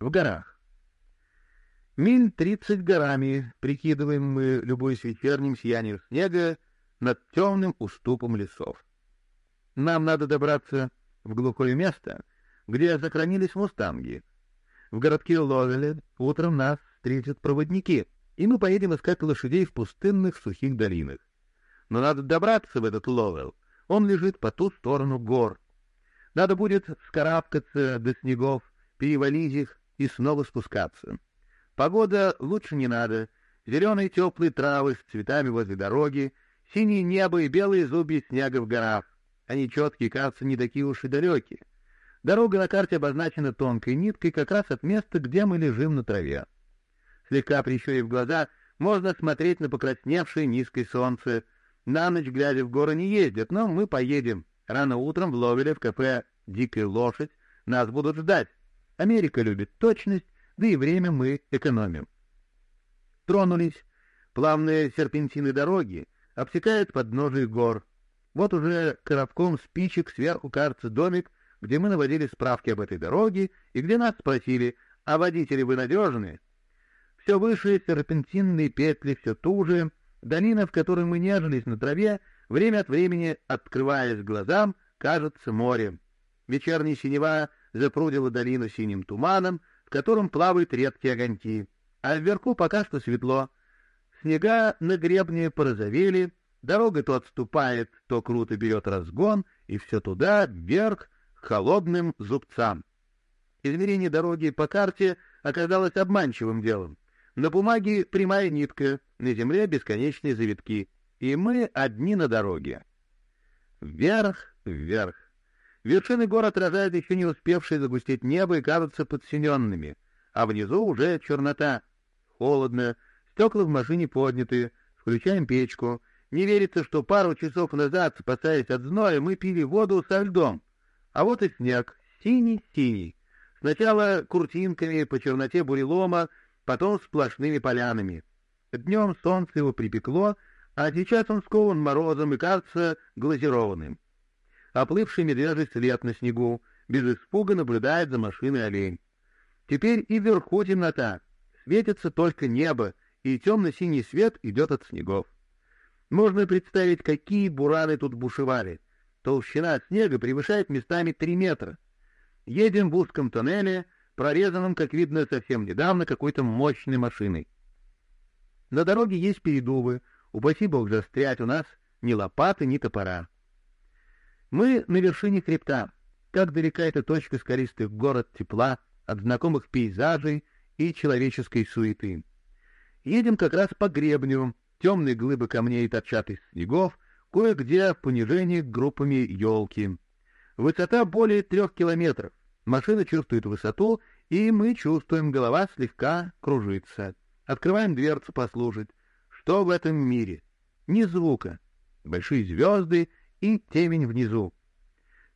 в горах. Миль тридцать горами, прикидываем мы, любуясь вечерним сиянием снега над темным уступом лесов. Нам надо добраться в глухое место, где захоронились мустанги. В городке Ловеле утром нас встретят проводники, и мы поедем искать лошадей в пустынных сухих долинах. Но надо добраться в этот Ловел. Он лежит по ту сторону гор. Надо будет скарабкаться до снегов, перевалить их и снова спускаться. Погода лучше не надо. Зеленые теплые травы с цветами возле дороги, синее небо и белые зубья снега в горах. Они четкие, кажутся, не такие уж и далекие. Дорога на карте обозначена тонкой ниткой как раз от места, где мы лежим на траве. Слегка прищурив глаза, можно смотреть на покрасневшее низкое солнце. На ночь, глядя в горы, не ездят, но мы поедем. Рано утром в Ловеле в кафе «Дикая лошадь» нас будут ждать. Америка любит точность, да и время мы экономим. Тронулись. Плавные серпентины дороги обтекают подножие гор. Вот уже коробком спичек сверху кажется домик, где мы наводили справки об этой дороге и где нас спросили, а водители вы надежны? Все выше серпентинные петли, все туже, долина, в которой мы нежились на траве, время от времени, открываясь глазам, кажется морем. Вечерняя синева запрудила долину синим туманом, в котором плавают редкие огоньки, а вверху пока что светло. Снега на гребне порозовели, Дорога то отступает, то круто берет разгон, и все туда, вверх, к холодным зубцам. Измерение дороги по карте оказалось обманчивым делом. На бумаге прямая нитка, на земле бесконечные завитки, и мы одни на дороге. Вверх, вверх. Вершины гор отражают еще не успевшие загустеть небо и кажутся подсиненными, а внизу уже чернота. Холодно, стекла в машине подняты, включаем печку — не верится, что пару часов назад, спасаясь от зноя, мы пили воду со льдом. А вот и снег, синий-синий. Сначала куртинками по черноте бурелома, потом сплошными полянами. Днем солнце его припекло, а сейчас он скован морозом и кажется глазированным. Оплывший медвежий след на снегу без испуга наблюдает за машиной олень. Теперь и вверху темнота, светится только небо, и темно-синий свет идет от снегов. Можно представить, какие бураны тут бушевали. Толщина снега превышает местами три метра. Едем в узком тоннеле, прорезанном, как видно, совсем недавно какой-то мощной машиной. На дороге есть передувы, упаси бог застрять у нас ни лопаты, ни топора. Мы на вершине хребта. Как далека эта точка скалистых город тепла от знакомых пейзажей и человеческой суеты. Едем как раз по гребню, темные глыбы камней торчат из снегов, кое-где в понижении группами елки. Высота более трех километров. Машина чувствует высоту, и мы чувствуем, голова слегка кружится. Открываем дверцу послушать. Что в этом мире? Ни звука. Большие звезды и темень внизу.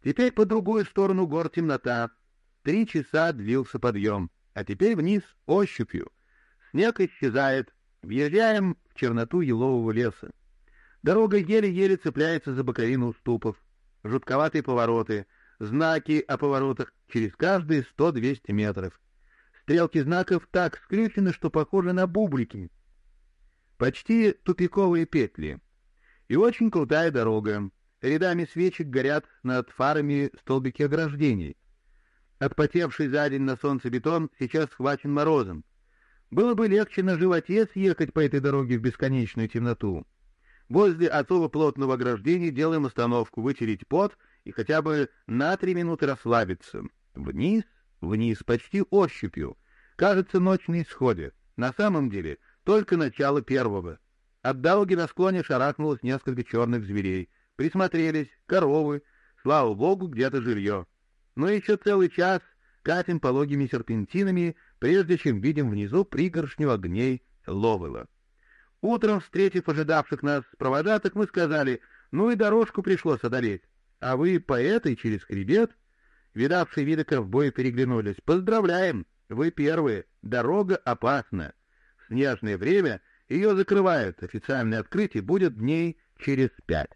Теперь по другую сторону гор темнота. Три часа длился подъем, а теперь вниз ощупью. Снег исчезает, Въезжаем в черноту елового леса. Дорога еле-еле цепляется за боковину уступов. Жутковатые повороты, знаки о поворотах через каждые сто-двести метров. Стрелки знаков так скрючены, что похожи на бублики. Почти тупиковые петли. И очень крутая дорога. Рядами свечек горят над фарами столбики ограждений. Отпотевший за день на солнце бетон сейчас схвачен морозом. Было бы легче на животе съехать по этой дороге в бесконечную темноту. Возле отцова плотного ограждения делаем остановку, вытереть пот и хотя бы на три минуты расслабиться. Вниз, вниз, почти ощупью. Кажется, ночь на исходе. На самом деле, только начало первого. От дороги на склоне шарахнулось несколько черных зверей. Присмотрелись, коровы, слава богу, где-то жилье. Но еще целый час катим пологими серпентинами, прежде чем видим внизу пригоршню огней Ловела. Утром, встретив ожидавших нас провожатых, мы сказали, ну и дорожку пришлось одолеть. А вы по этой через хребет? Видавшие виды ковбои переглянулись. Поздравляем, вы первые, дорога опасна. В снежное время ее закрывают, официальное открытие будет дней через пять.